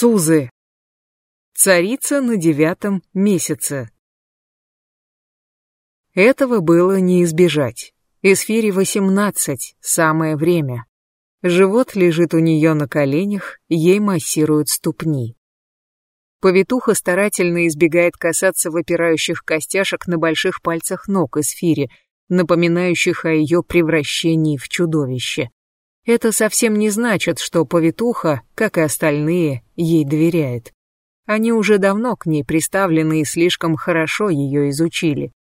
Сузы. Царица на девятом месяце. Этого было не избежать. Эсфире восемнадцать, самое время. Живот лежит у нее на коленях, ей массируют ступни. Повитуха старательно избегает касаться выпирающих костяшек на больших пальцах ног Эсфире, напоминающих о ее превращении в чудовище. Это совсем не значит, что повитуха, как и остальные, ей доверяет. Они уже давно к ней приставлены и слишком хорошо ее изучили.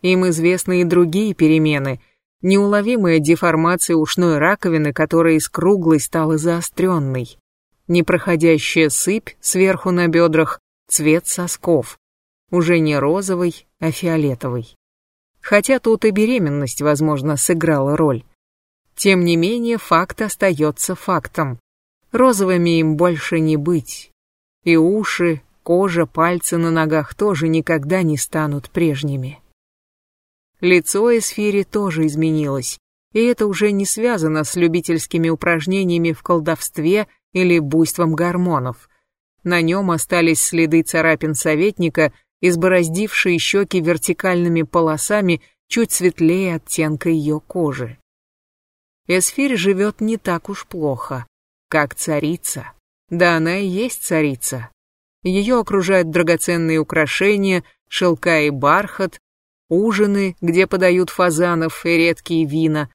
Им известны и другие перемены, неуловимая деформация ушной раковины, которая из круглой стала заостренной, непроходящая сыпь сверху на бедрах, цвет сосков, уже не розовый, а фиолетовый. Хотя тут и беременность, возможно, сыграла роль. Тем не менее, факт остается фактом. Розовыми им больше не быть. И уши, кожа, пальцы на ногах тоже никогда не станут прежними. Лицо Эсфири тоже изменилось, и это уже не связано с любительскими упражнениями в колдовстве или буйством гормонов. На нем остались следы царапин советника, избороздившие щеки вертикальными полосами чуть светлее оттенка ее кожи. Эсфирь живет не так уж плохо, как царица. Да она и есть царица. Ее окружают драгоценные украшения, шелка и бархат, ужины, где подают фазанов и редкие вина.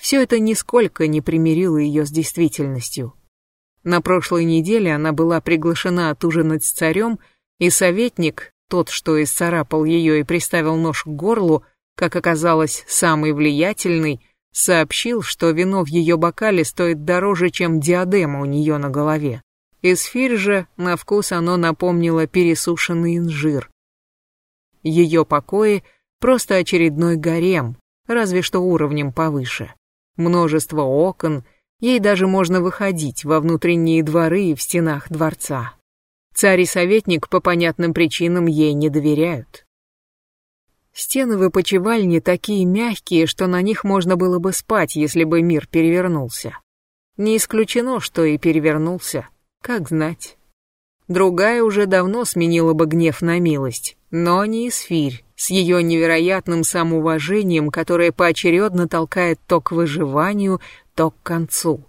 Все это нисколько не примирило ее с действительностью. На прошлой неделе она была приглашена отужинать с царем, и советник, тот, что исцарапал ее и приставил нож к горлу, как оказалось, самый влиятельный, сообщил, что вино в ее бокале стоит дороже, чем диадема у нее на голове. Эсфирь же, на вкус оно напомнило пересушенный инжир. Ее покои — просто очередной гарем, разве что уровнем повыше. Множество окон, ей даже можно выходить во внутренние дворы и в стенах дворца. Царь и советник по понятным причинам ей не доверяют. Стены в опочивальне такие мягкие, что на них можно было бы спать, если бы мир перевернулся. Не исключено, что и перевернулся, как знать. Другая уже давно сменила бы гнев на милость, но не Исфирь, с ее невероятным самоуважением, которое поочередно толкает то к выживанию, то к концу.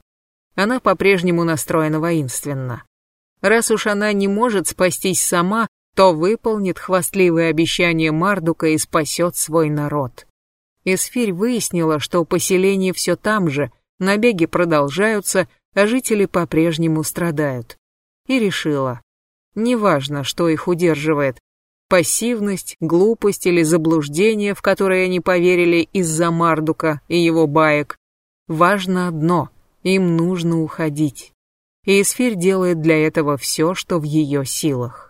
Она по-прежнему настроена воинственно. Раз уж она не может спастись сама, то выполнит хвастливые обещания Мардука и спасет свой народ. Эсфирь выяснила, что поселение все там же, набеги продолжаются, а жители по-прежнему страдают. И решила, неважно, что их удерживает, пассивность, глупость или заблуждение, в которое они поверили из-за Мардука и его баек, важно одно — им нужно уходить. И Эсфирь делает для этого все, что в ее силах.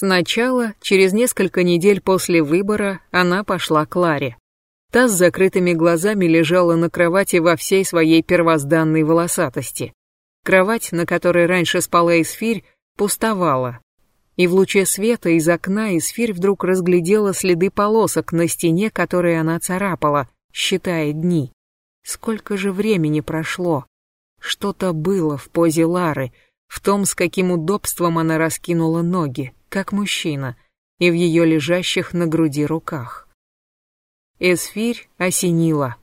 Сначала, через несколько недель после выбора, она пошла к Ларе. Та с закрытыми глазами лежала на кровати во всей своей первозданной волосатости. Кровать, на которой раньше спала Эсфирь, пустовала. И в луче света из окна Эсфирь вдруг разглядела следы полосок на стене, которые она царапала, считая дни. Сколько же времени прошло? Что-то было в позе Лары, в том, с каким удобством она раскинула ноги как мужчина, и в ее лежащих на груди руках. Эсфирь осенила.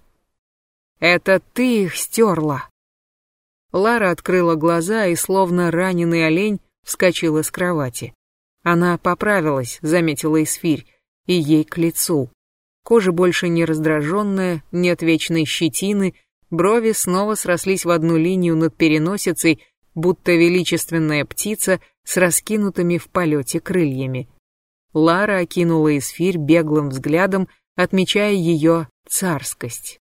«Это ты их стерла!» Лара открыла глаза и, словно раненый олень, вскочила с кровати. Она поправилась, заметила Эсфирь, и ей к лицу. Кожа больше не раздраженная, нет вечной щетины, брови снова срослись в одну линию над переносицей, будто величественная птица с раскинутыми в полете крыльями. Лара окинула эсфирь беглым взглядом, отмечая ее царскость.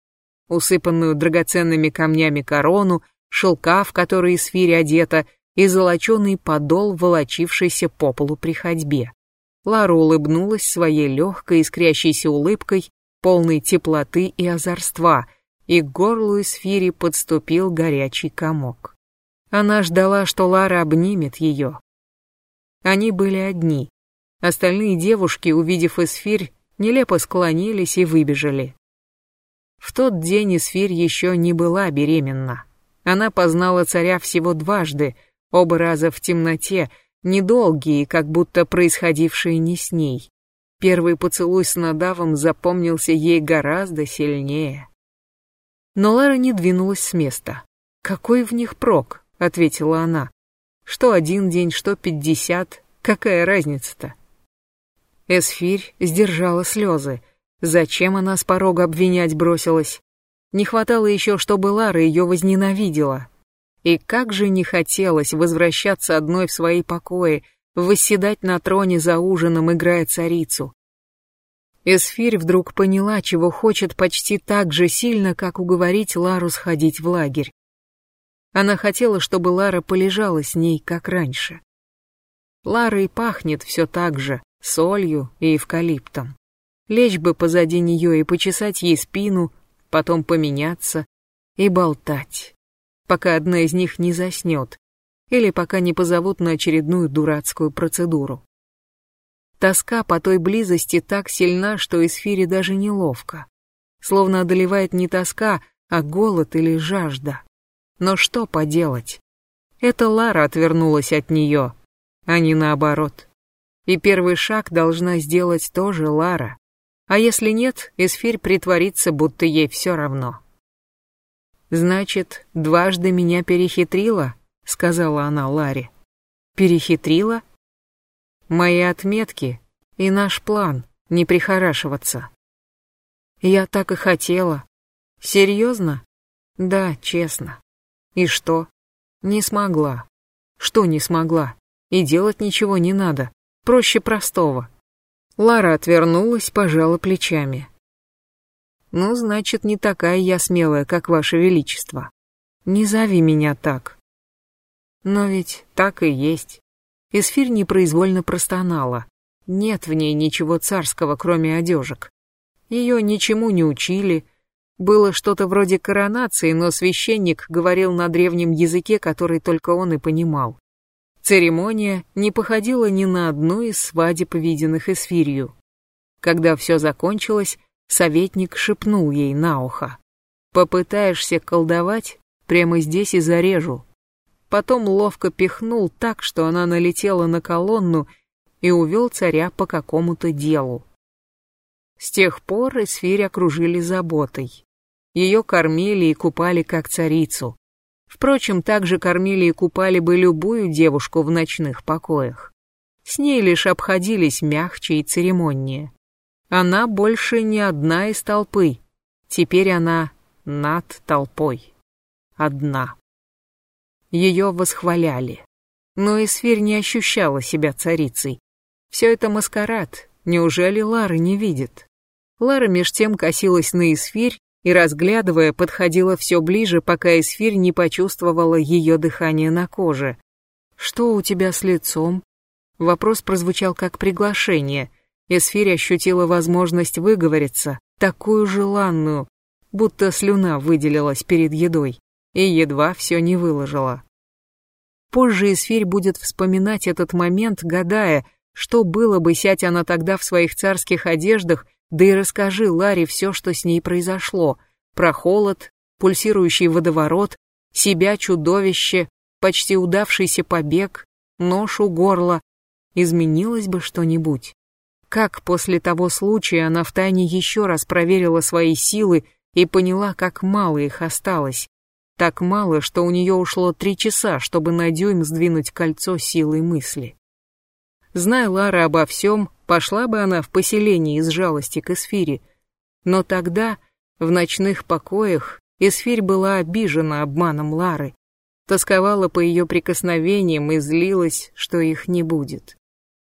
Усыпанную драгоценными камнями корону, шелка, в который эсфирь одета, и золоченый подол, волочившийся по полу при ходьбе. Лара улыбнулась своей легкой, искрящейся улыбкой, полной теплоты и озорства, и к горлу эсфири подступил горячий комок. Она ждала, что Лара обнимет ее. Они были одни. Остальные девушки, увидев Эсфирь, нелепо склонились и выбежали. В тот день Эсфирь еще не была беременна. Она познала царя всего дважды, Оба раза в темноте, недолгие, как будто происходившие не с ней. Первый поцелуй с надавом запомнился ей гораздо сильнее. Но Лара не двинулась с места. «Какой в них прок?» — ответила она. «Что один день, что пятьдесят, какая разница-то?» Эсфирь сдержала слезы. Зачем она с порога обвинять бросилась? Не хватало еще, чтобы Лара ее возненавидела. И как же не хотелось возвращаться одной в свои покои, восседать на троне за ужином, играя царицу. Эсфирь вдруг поняла, чего хочет почти так же сильно, как уговорить Лару сходить в лагерь. Она хотела, чтобы Лара полежала с ней, как раньше. Лара и пахнет все так же, солью и эвкалиптом. Лечь бы позади нее и почесать ей спину, потом поменяться и болтать, пока одна из них не заснет или пока не позовут на очередную дурацкую процедуру. Тоска по той близости так сильна, что Эсфире даже неловко. Словно одолевает не тоска, а голод или жажда. Но что поделать? Это Лара отвернулась от нее, а не наоборот. И первый шаг должна сделать тоже Лара. А если нет, Эсфирь притворится, будто ей все равно. «Значит, дважды меня перехитрила?» — сказала она Ларе. «Перехитрила?» «Мои отметки и наш план — не прихорашиваться». «Я так и хотела». «Серьезно?» «Да, честно». «И что?» «Не смогла». «Что не смогла?» «И делать ничего не надо. Проще простого. Лара отвернулась, пожала плечами. Ну, значит, не такая я смелая, как ваше величество. Не зови меня так. Но ведь так и есть. Эсфирь непроизвольно простонала. Нет в ней ничего царского, кроме одежек. Ее ничему не учили. Было что-то вроде коронации, но священник говорил на древнем языке, который только он и понимал. Церемония не походила ни на одну из свадеб, виденных Эсфирью. Когда все закончилось, советник шепнул ей на ухо. «Попытаешься колдовать, прямо здесь и зарежу». Потом ловко пихнул так, что она налетела на колонну и увел царя по какому-то делу. С тех пор Эсфирь окружили заботой. Ее кормили и купали как царицу. Впрочем, также кормили и купали бы любую девушку в ночных покоях. С ней лишь обходились мягче и церемоннее. Она больше не одна из толпы. Теперь она над толпой. Одна. Ее восхваляли. Но Эсфирь не ощущала себя царицей. Все это маскарад. Неужели Лара не видит? Лара меж тем косилась на Эсфирь и, разглядывая, подходила все ближе, пока Эсфирь не почувствовала ее дыхание на коже. «Что у тебя с лицом?» Вопрос прозвучал как приглашение. Эсфирь ощутила возможность выговориться, такую желанную, будто слюна выделилась перед едой, и едва все не выложила. Позже Эсфирь будет вспоминать этот момент, гадая, что было бы, сядь она тогда в своих царских одеждах да и расскажи Ларе все, что с ней произошло. Про холод, пульсирующий водоворот, себя чудовище, почти удавшийся побег, нож у горла. Изменилось бы что-нибудь? Как после того случая она втайне еще раз проверила свои силы и поняла, как мало их осталось. Так мало, что у нее ушло три часа, чтобы на дюйм сдвинуть кольцо силой мысли. Зная Лара обо всем, пошла бы она в поселение из жалости к Эсфире. Но тогда, в ночных покоях, Эсфирь была обижена обманом Лары, тосковала по ее прикосновениям и злилась, что их не будет.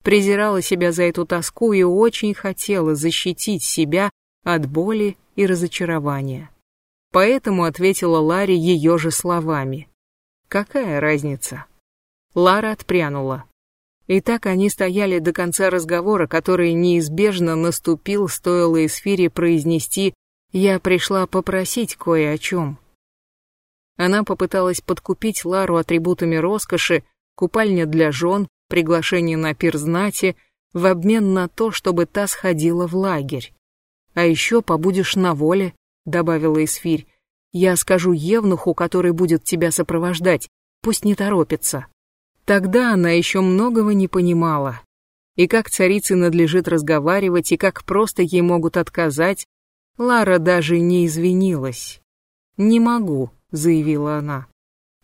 Презирала себя за эту тоску и очень хотела защитить себя от боли и разочарования. Поэтому ответила Ларе ее же словами. «Какая разница?» Лара отпрянула. И так они стояли до конца разговора, который неизбежно наступил, стоило Эсфире произнести «Я пришла попросить кое о чем». Она попыталась подкупить Лару атрибутами роскоши, купальня для жен, приглашение на пир знати, в обмен на то, чтобы та сходила в лагерь. «А еще побудешь на воле», — добавила Эсфирь. «Я скажу Евнуху, который будет тебя сопровождать, пусть не торопится». Тогда она еще многого не понимала. И как царице надлежит разговаривать, и как просто ей могут отказать, Лара даже не извинилась. «Не могу», — заявила она.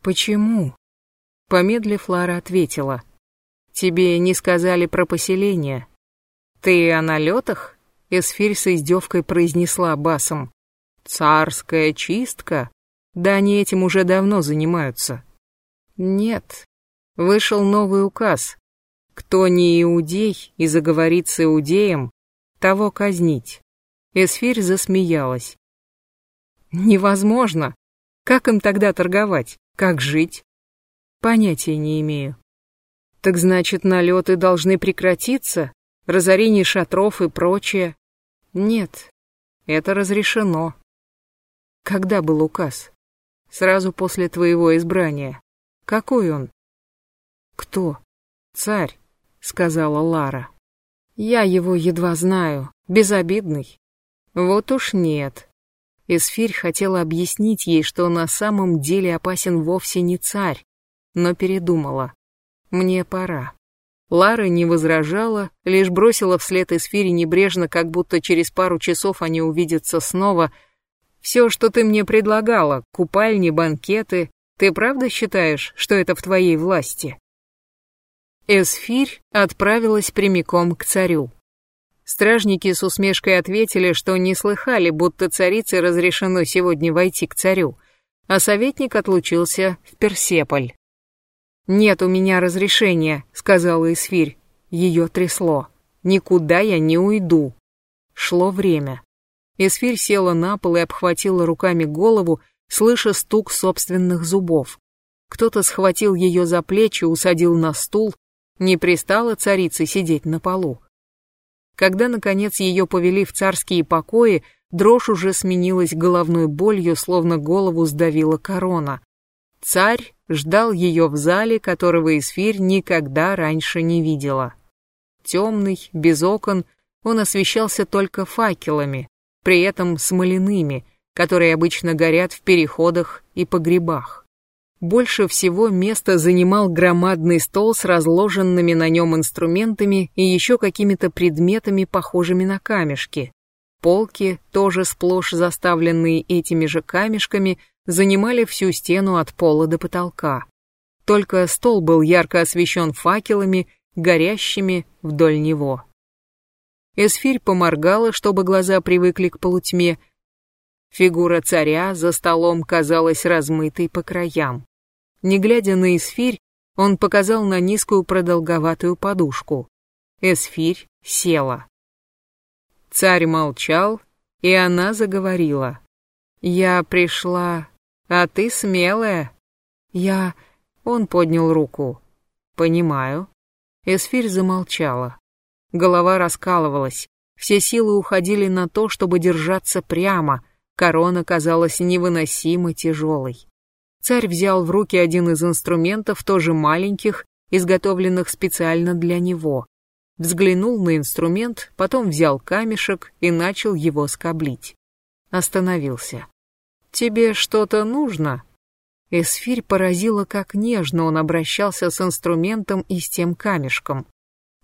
«Почему?» Помедлив, Лара ответила. «Тебе не сказали про поселение. Ты о налетах?» Эсфирь с издевкой произнесла басом. «Царская чистка? Да они этим уже давно занимаются». «Нет, вышел новый указ. Кто не иудей и заговорит с иудеем, того казнить. Эсфирь засмеялась. Невозможно. Как им тогда торговать? Как жить? Понятия не имею. Так значит, налеты должны прекратиться? Разорение шатров и прочее? Нет, это разрешено. Когда был указ? Сразу после твоего избрания. Какой он? Кто? Царь, сказала Лара. Я его едва знаю, безобидный. Вот уж нет. Эсфирь хотела объяснить ей, что на самом деле опасен вовсе не царь, но передумала. Мне пора. Лара не возражала, лишь бросила вслед Эсфире небрежно, как будто через пару часов они увидятся снова. «Все, что ты мне предлагала, купальни, банкеты, ты правда считаешь, что это в твоей власти?» Эсфирь отправилась прямиком к царю. Стражники с усмешкой ответили, что не слыхали, будто царице разрешено сегодня войти к царю, а советник отлучился в Персеполь. «Нет у меня разрешения», — сказала Исфирь. Ее трясло. «Никуда я не уйду». Шло время. Исфирь села на пол и обхватила руками голову, слыша стук собственных зубов. Кто-то схватил ее за плечи, усадил на стул, не пристала царице сидеть на полу. Когда, наконец, ее повели в царские покои, дрожь уже сменилась головной болью, словно голову сдавила корона. Царь ждал ее в зале, которого Исфирь никогда раньше не видела. Темный, без окон, он освещался только факелами, при этом смоляными, которые обычно горят в переходах и погребах. Больше всего места занимал громадный стол с разложенными на нем инструментами и еще какими-то предметами, похожими на камешки. Полки, тоже сплошь заставленные этими же камешками, занимали всю стену от пола до потолка. Только стол был ярко освещен факелами, горящими вдоль него. Эсфирь поморгала, чтобы глаза привыкли к полутьме. Фигура царя за столом казалась размытой по краям. Не глядя на эсфирь, он показал на низкую продолговатую подушку. Эсфирь села. Царь молчал, и она заговорила. «Я пришла, а ты смелая». «Я...» Он поднял руку. «Понимаю». Эсфирь замолчала. Голова раскалывалась. Все силы уходили на то, чтобы держаться прямо. Корона казалась невыносимо тяжелой. Царь взял в руки один из инструментов, тоже маленьких, изготовленных специально для него. Взглянул на инструмент, потом взял камешек и начал его скоблить. Остановился. «Тебе что-то нужно?» Эсфирь поразила, как нежно он обращался с инструментом и с тем камешком.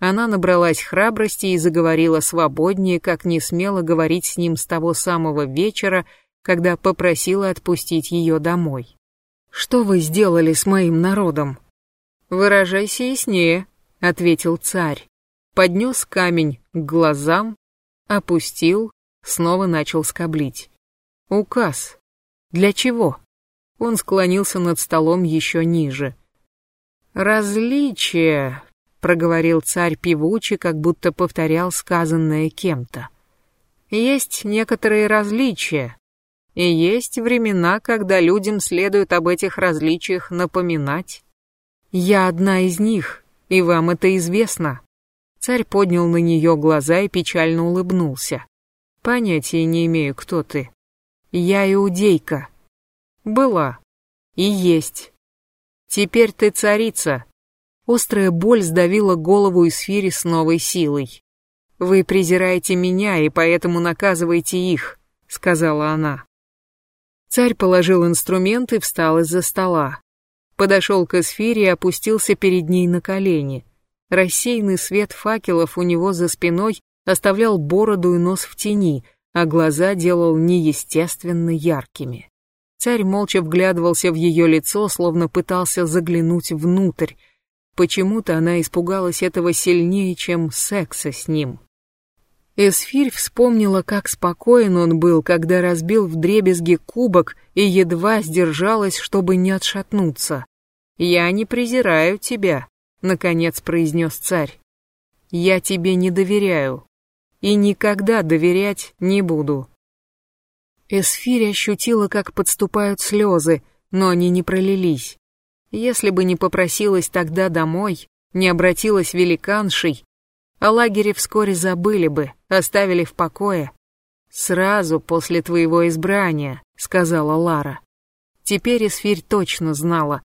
Она набралась храбрости и заговорила свободнее, как не смела говорить с ним с того самого вечера, когда попросила отпустить ее домой. Что вы сделали с моим народом? Выражайся яснее, ответил царь. Поднес камень к глазам, опустил, снова начал скоблить. Указ. Для чего? Он склонился над столом еще ниже. Различия, проговорил царь певуче, как будто повторял сказанное кем-то. Есть некоторые различия, и есть времена, когда людям следует об этих различиях напоминать. Я одна из них, и вам это известно. Царь поднял на нее глаза и печально улыбнулся. Понятия не имею, кто ты. Я иудейка. Была. И есть. Теперь ты царица. Острая боль сдавила голову Исфири с новой силой. «Вы презираете меня и поэтому наказываете их», — сказала она. Царь положил инструмент и встал из-за стола. подошел к эсфире и опустился перед ней на колени. Рассеянный свет факелов у него за спиной оставлял бороду и нос в тени, а глаза делал неестественно яркими. Царь молча вглядывался в ее лицо, словно пытался заглянуть внутрь. Почему-то она испугалась этого сильнее, чем секса с ним. Эсфирь вспомнила, как спокоен он был, когда разбил в дребезги кубок и едва сдержалась, чтобы не отшатнуться. «Я не презираю тебя», — наконец произнес царь. «Я тебе не доверяю и никогда доверять не буду». Эсфирь ощутила, как подступают слезы, но они не пролились. Если бы не попросилась тогда домой, не обратилась великаншей, о лагере вскоре забыли бы, оставили в покое. «Сразу после твоего избрания», — сказала Лара. Теперь Эсфирь точно знала.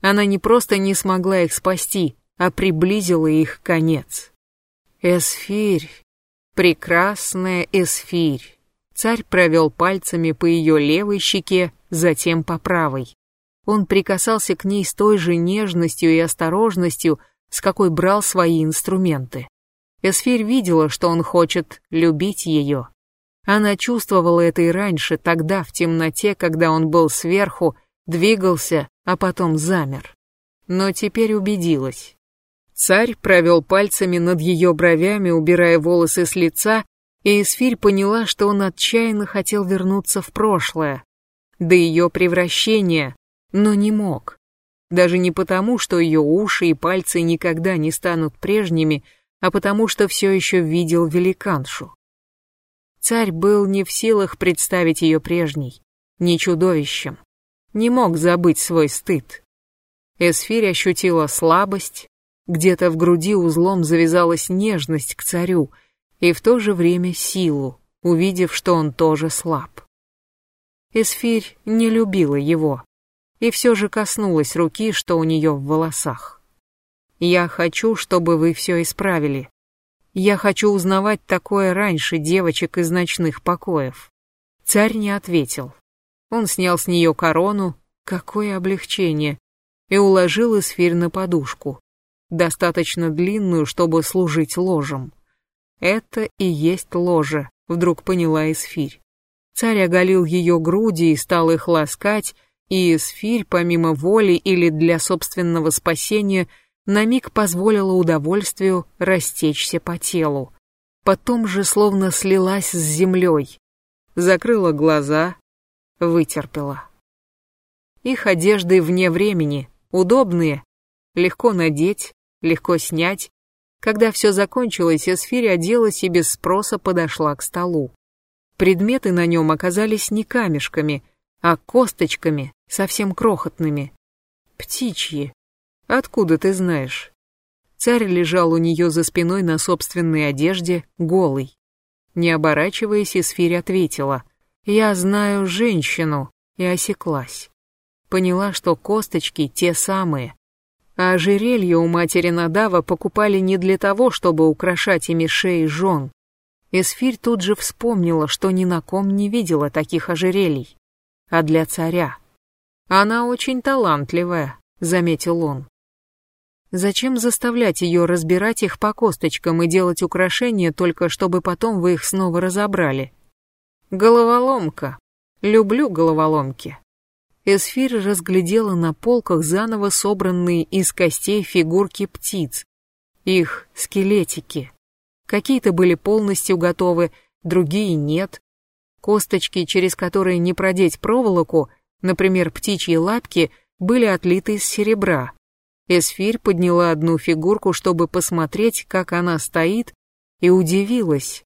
Она не просто не смогла их спасти, а приблизила их конец. Эсфирь, прекрасная Эсфирь. Царь провел пальцами по ее левой щеке, затем по правой. Он прикасался к ней с той же нежностью и осторожностью, с какой брал свои инструменты. Эсфирь видела, что он хочет любить ее. Она чувствовала это и раньше, тогда, в темноте, когда он был сверху, двигался, а потом замер. Но теперь убедилась. Царь провел пальцами над ее бровями, убирая волосы с лица, и Эсфирь поняла, что он отчаянно хотел вернуться в прошлое, до ее превращения, но не мог. Даже не потому, что ее уши и пальцы никогда не станут прежними, а потому что все еще видел великаншу. Царь был не в силах представить ее прежней, не чудовищем, не мог забыть свой стыд. Эсфирь ощутила слабость, где-то в груди узлом завязалась нежность к царю и в то же время силу, увидев, что он тоже слаб. Эсфирь не любила его и все же коснулась руки, что у нее в волосах. Я хочу, чтобы вы все исправили. Я хочу узнавать такое раньше девочек из ночных покоев. Царь не ответил. Он снял с нее корону, какое облегчение, и уложил эсфирь на подушку, достаточно длинную, чтобы служить ложем. Это и есть ложе, вдруг поняла эсфирь. Царь оголил ее груди и стал их ласкать, и эсфирь, помимо воли или для собственного спасения, на миг позволила удовольствию растечься по телу. Потом же словно слилась с землей. Закрыла глаза, вытерпела. Их одежды вне времени, удобные, легко надеть, легко снять. Когда все закончилось, Эсфирь оделась и без спроса подошла к столу. Предметы на нем оказались не камешками, а косточками, совсем крохотными. Птичьи, Откуда ты знаешь? Царь лежал у нее за спиной на собственной одежде, голый. Не оборачиваясь, Исфирь ответила. «Я знаю женщину», и осеклась. Поняла, что косточки те самые. А ожерелье у матери Надава покупали не для того, чтобы украшать ими шеи жен. Эсфирь тут же вспомнила, что ни на ком не видела таких ожерелий. А для царя. Она очень талантливая, заметил он. Зачем заставлять ее разбирать их по косточкам и делать украшения только чтобы потом вы их снова разобрали? Головоломка. Люблю головоломки. Эсфир разглядела на полках заново собранные из костей фигурки птиц. Их скелетики. Какие-то были полностью готовы, другие нет. Косточки, через которые не продеть проволоку, например, птичьи лапки, были отлиты из серебра. Эсфирь подняла одну фигурку, чтобы посмотреть, как она стоит, и удивилась.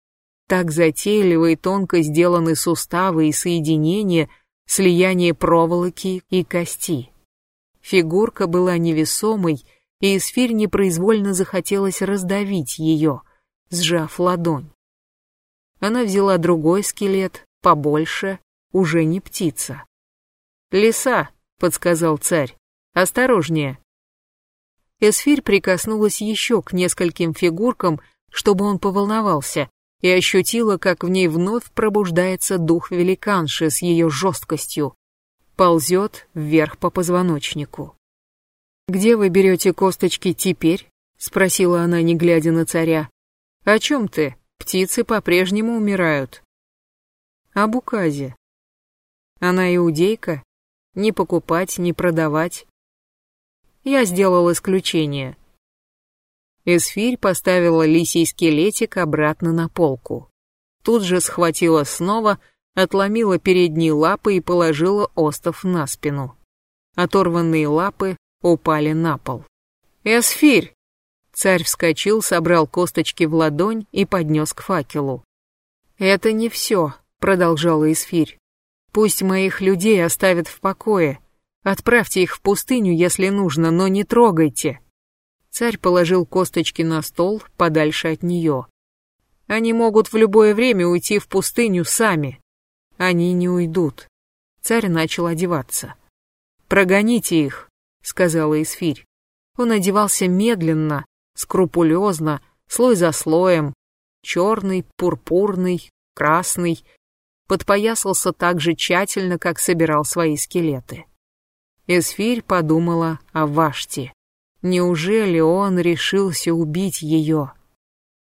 Так затейливо и тонко сделаны суставы и соединения, слияние проволоки и кости. Фигурка была невесомой, и Эсфирь непроизвольно захотелось раздавить ее, сжав ладонь. Она взяла другой скелет, побольше, уже не птица. «Лиса», — подсказал царь, — «осторожнее». Эсфирь прикоснулась еще к нескольким фигуркам, чтобы он поволновался, и ощутила, как в ней вновь пробуждается дух великанши с ее жесткостью. Ползет вверх по позвоночнику. «Где вы берете косточки теперь?» — спросила она, не глядя на царя. «О чем ты? Птицы по-прежнему умирают». «Об указе». «Она иудейка? Ни покупать, ни продавать». Я сделал исключение. Эсфирь поставила лисий скелетик обратно на полку. Тут же схватила снова, отломила передние лапы и положила остов на спину. Оторванные лапы упали на пол. «Эсфирь!» Царь вскочил, собрал косточки в ладонь и поднес к факелу. «Это не все», — продолжала Эсфирь. «Пусть моих людей оставят в покое. Отправьте их в пустыню, если нужно, но не трогайте». Царь положил косточки на стол, подальше от нее. «Они могут в любое время уйти в пустыню сами. Они не уйдут». Царь начал одеваться. «Прогоните их», — сказала Исфирь. Он одевался медленно, скрупулезно, слой за слоем, черный, пурпурный, красный, подпоясался так же тщательно, как собирал свои скелеты. Эсфирь подумала о Ваште. Неужели он решился убить ее?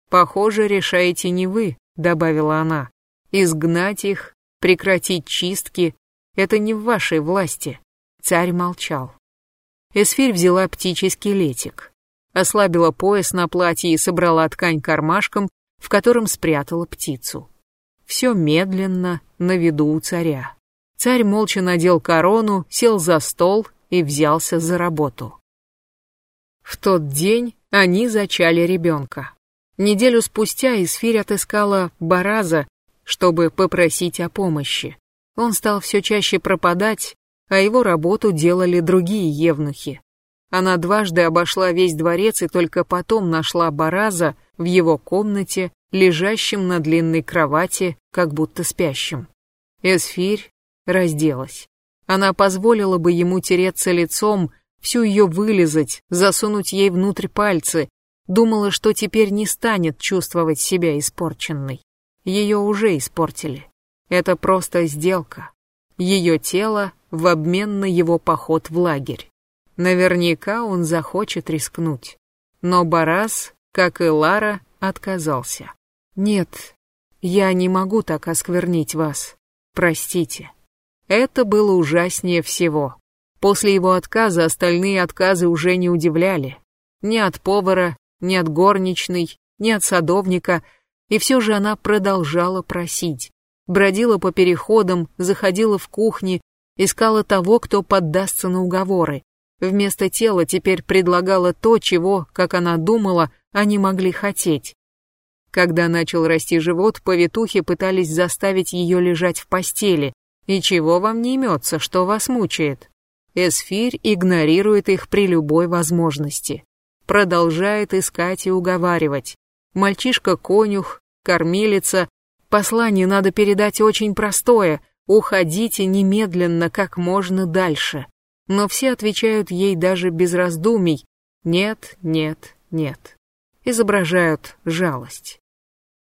«Похоже, решаете не вы», — добавила она. «Изгнать их, прекратить чистки — это не в вашей власти». Царь молчал. Эсфирь взяла птичий скелетик ослабила пояс на платье и собрала ткань кармашком, в котором спрятала птицу. Все медленно, на виду у царя. Царь молча надел корону, сел за стол и взялся за работу. В тот день они зачали ребенка. Неделю спустя Исфирь отыскала Бараза, чтобы попросить о помощи. Он стал все чаще пропадать, а его работу делали другие евнухи. Она дважды обошла весь дворец и только потом нашла Бараза в его комнате, лежащим на длинной кровати, как будто спящим. Эсфирь разделась. Она позволила бы ему тереться лицом, всю ее вылизать, засунуть ей внутрь пальцы, думала, что теперь не станет чувствовать себя испорченной. Ее уже испортили. Это просто сделка. Ее тело в обмен на его поход в лагерь. Наверняка он захочет рискнуть. Но Барас, как и Лара, отказался. «Нет, я не могу так осквернить вас. Простите». Это было ужаснее всего. После его отказа остальные отказы уже не удивляли. Ни от повара, ни от горничной, ни от садовника, и все же она продолжала просить. Бродила по переходам, заходила в кухни, искала того, кто поддастся на уговоры. Вместо тела теперь предлагала то, чего, как она думала, они могли хотеть. Когда начал расти живот, повитухи пытались заставить ее лежать в постели. И чего вам не имется, что вас мучает? Эсфирь игнорирует их при любой возможности. Продолжает искать и уговаривать. Мальчишка-конюх, кормилица. Послание надо передать очень простое. Уходите немедленно, как можно дальше но все отвечают ей даже без раздумий «нет, нет, нет». Изображают жалость.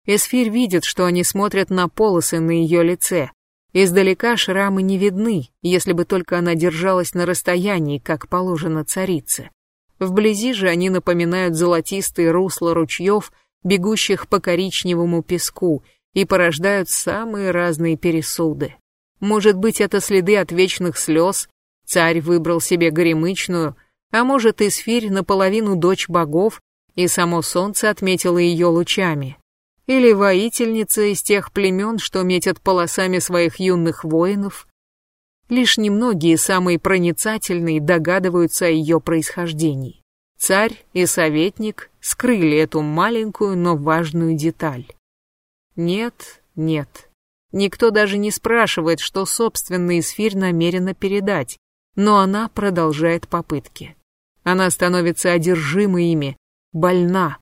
Эсфирь видит, что они смотрят на полосы на ее лице. Издалека шрамы не видны, если бы только она держалась на расстоянии, как положено царице. Вблизи же они напоминают золотистые русла ручьев, бегущих по коричневому песку, и порождают самые разные пересуды. Может быть, это следы от вечных слез, Царь выбрал себе горемычную, а может, Исфирь наполовину дочь богов, и само солнце отметило ее лучами. Или воительница из тех племен, что метят полосами своих юных воинов. Лишь немногие, самые проницательные, догадываются о ее происхождении. Царь и советник скрыли эту маленькую, но важную деталь. Нет, нет. Никто даже не спрашивает, что собственный эсфирь намерена передать, но она продолжает попытки. Она становится одержимой ими, больна.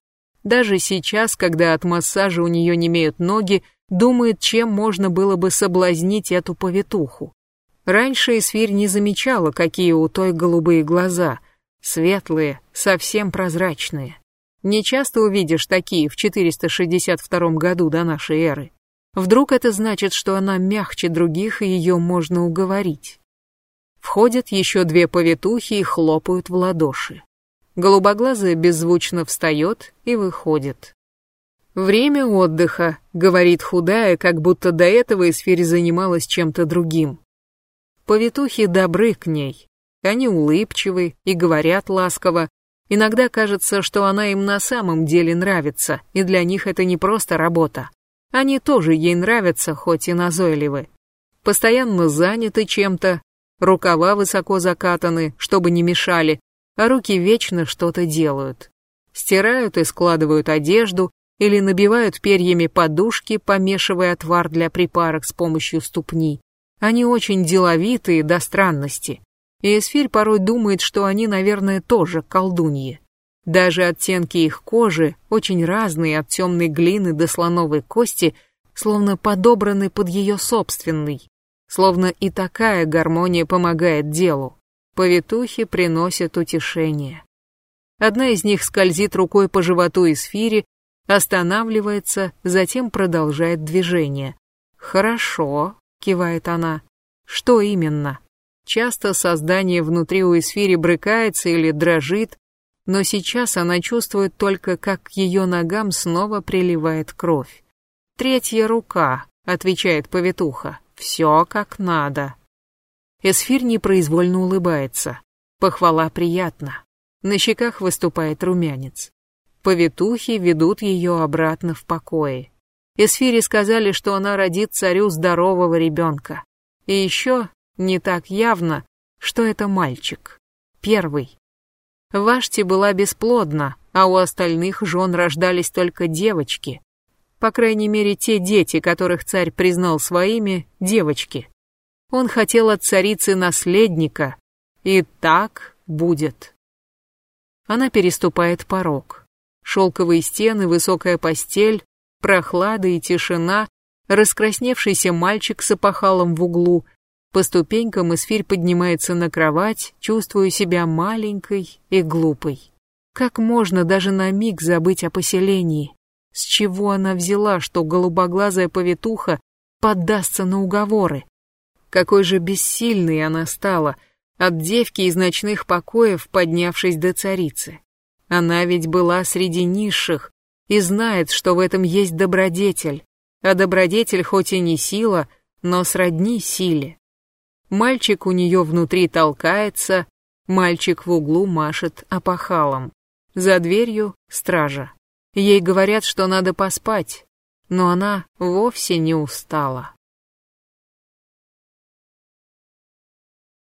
Даже сейчас, когда от массажа у нее не имеют ноги, думает, чем можно было бы соблазнить эту повитуху. Раньше Эсфирь не замечала, какие у той голубые глаза, светлые, совсем прозрачные. Не часто увидишь такие в 462 году до нашей эры. Вдруг это значит, что она мягче других и ее можно уговорить. Входят еще две повитухи и хлопают в ладоши. Голубоглазая беззвучно встает и выходит. «Время отдыха», — говорит худая, как будто до этого Эсфирь занималась чем-то другим. Повитухи добры к ней. Они улыбчивы и говорят ласково. Иногда кажется, что она им на самом деле нравится, и для них это не просто работа. Они тоже ей нравятся, хоть и назойливы. Постоянно заняты чем-то, рукава высоко закатаны, чтобы не мешали, а руки вечно что-то делают. Стирают и складывают одежду, или набивают перьями подушки, помешивая отвар для припарок с помощью ступни. Они очень деловитые до странности. И Эсфирь порой думает, что они, наверное, тоже колдуньи. Даже оттенки их кожи, очень разные от темной глины до слоновой кости, словно подобраны под ее собственный. Словно и такая гармония помогает делу. Повитухи приносят утешение. Одна из них скользит рукой по животу Эсфире, останавливается, затем продолжает движение. «Хорошо», — кивает она. «Что именно?» Часто создание внутри у Эсфири брыкается или дрожит, но сейчас она чувствует только, как к ее ногам снова приливает кровь. «Третья рука», — отвечает повитуха. «Все как надо». Эсфир непроизвольно улыбается. Похвала приятна. На щеках выступает румянец повитухи ведут ее обратно в покое. Эсфире сказали, что она родит царю здорового ребенка. И еще не так явно, что это мальчик. Первый. Вашти была бесплодна, а у остальных жен рождались только девочки. По крайней мере, те дети, которых царь признал своими, девочки. Он хотел от царицы наследника, и так будет. Она переступает порог шелковые стены, высокая постель, прохлада и тишина, раскрасневшийся мальчик с опахалом в углу. По ступенькам Эсфирь поднимается на кровать, чувствуя себя маленькой и глупой. Как можно даже на миг забыть о поселении? С чего она взяла, что голубоглазая повитуха поддастся на уговоры? Какой же бессильной она стала, от девки из ночных покоев, поднявшись до царицы. Она ведь была среди низших и знает, что в этом есть добродетель, а добродетель хоть и не сила, но сродни силе. Мальчик у нее внутри толкается, мальчик в углу машет опахалом. За дверью стража. Ей говорят, что надо поспать, но она вовсе не устала.